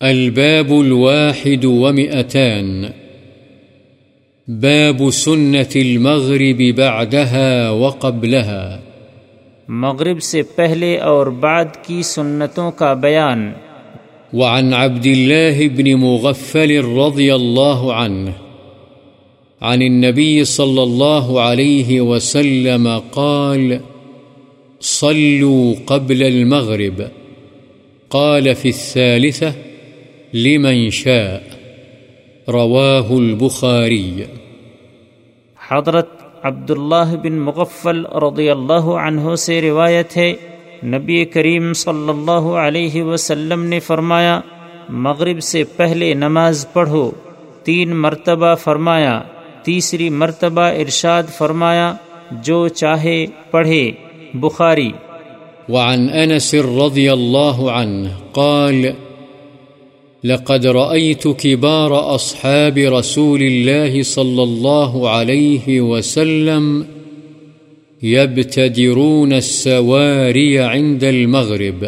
الباب الواحد ومئتان. باب سنة المغرب بعدها وقبلها. مغرب سے پہلے اور بعد کی سنتوں کا بیان. وعن عبد الله بن مغفل رضي الله عنه. عن النبي صلى الله عليه وسلم قال صلوا قبل المغرب. قال في الثالثة لمن شاء. رواه البخاري. حضرت عبداللہ بن مغفل رضی اللہ عنہ سے روایت ہے نبی کریم صلی اللہ علیہ وسلم نے فرمایا مغرب سے پہلے نماز پڑھو۔ تین مرتبہ فرمایا تیسری مرتبہ ارشاد فرمایا جو چاہے پڑھے۔ بخاری۔ وعن أنس رضي الله عنه قال لقد رأيت كبار أصحاب رسول الله صلى الله عليه وسلم يبتدرون السواري عند المغرب.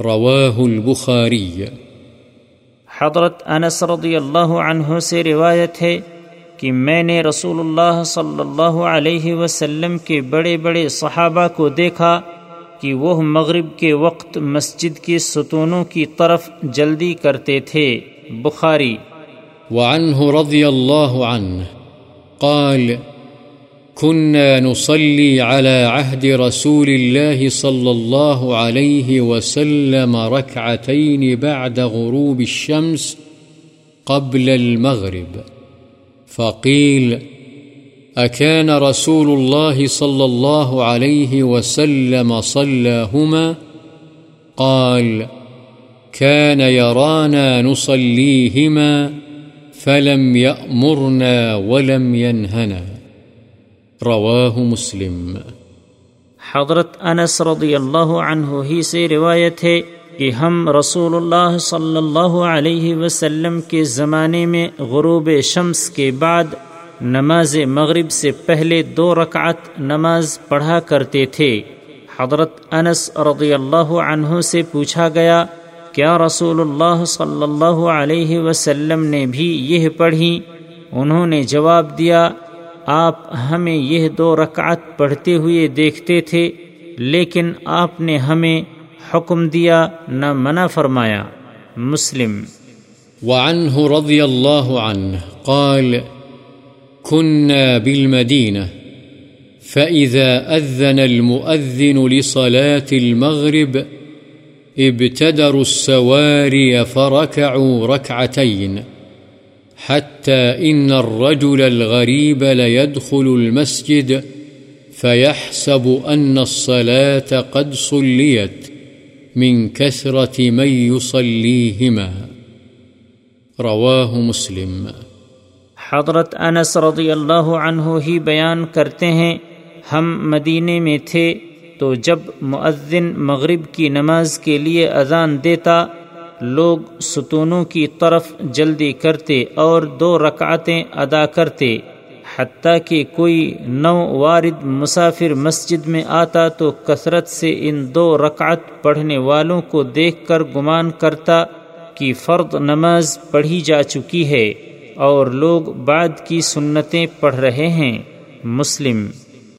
رواه البخاري. حضرت انس رضی اللہ عنہ سے روایت ہے کہ میں نے رسول اللہ صلی اللہ علیہ وسلم کے بڑے بڑے صحابہ کو دیکھا کہ وہ مغرب کے وقت مسجد کے ستونوں کی طرف جلدی کرتے تھے۔ بخاری۔ وعنه رضي الله عنه قال كنا نصلي على عهد رسول الله صلى الله عليه وسلم ركعتين بعد غروب الشمس قبل المغرب۔ فقيل أكان رسول الله صلى الله عليه وسلم صلاهما؟ قال، كان يرانا نصليهما، فلم يأمرنا ولم ينهنا. رواه مسلم. حضرت انس رضی اللہ عنہ ہی سے روایت ہے کہ ہم رسول اللہ صلی اللہ علیہ وسلم کے زمانے میں غروب شمس کے بعد نماز مغرب سے پہلے دو رکعت نماز پڑھا کرتے تھے۔ حضرت انس رضی اللہ عنہ سے پوچھا گیا، کیا رسول اللہ صلی اللہ علیہ وسلم نے بھی یہ پڑھی؟ انہوں نے جواب دیا، آپ ہمیں یہ دو رکعت پڑھتے ہوئے دیکھتے تھے، لیکن آپ نے ہمیں حکم دیا، نہ منع فرمایا۔ مسلم۔ وعنه رضي الله عنه قال كنا بالمدينة، فإذا أذن المؤذن لصلاة المغرب، ابتدروا السواري فركعوا ركعتين، حتى إن الرجل الغريب ليدخل المسجد، فيحسب أن الصلاة قد صليت من كثرة من يصليهما. رواه مسلم. حضرت انس رضی اللہ عنہ ہی بیان کرتے ہیں، ہم مدینے میں تھے تو جب مؤذن مغرب کی نماز کے لیے اذان دیتا، لوگ ستونوں کی طرف جلدی کرتے اور دو رکعتیں ادا کرتے، حتیٰ کہ کوئی نو وارد مسافر مسجد میں آتا تو کثرت سے ان دو رکعت پڑھنے والوں کو دیکھ کر گمان کرتا کہ فرد نماز پڑھی جا چکی ہے۔ اور لوگ بعد کی سنتیں پڑھ رہے ہیں مسلم۔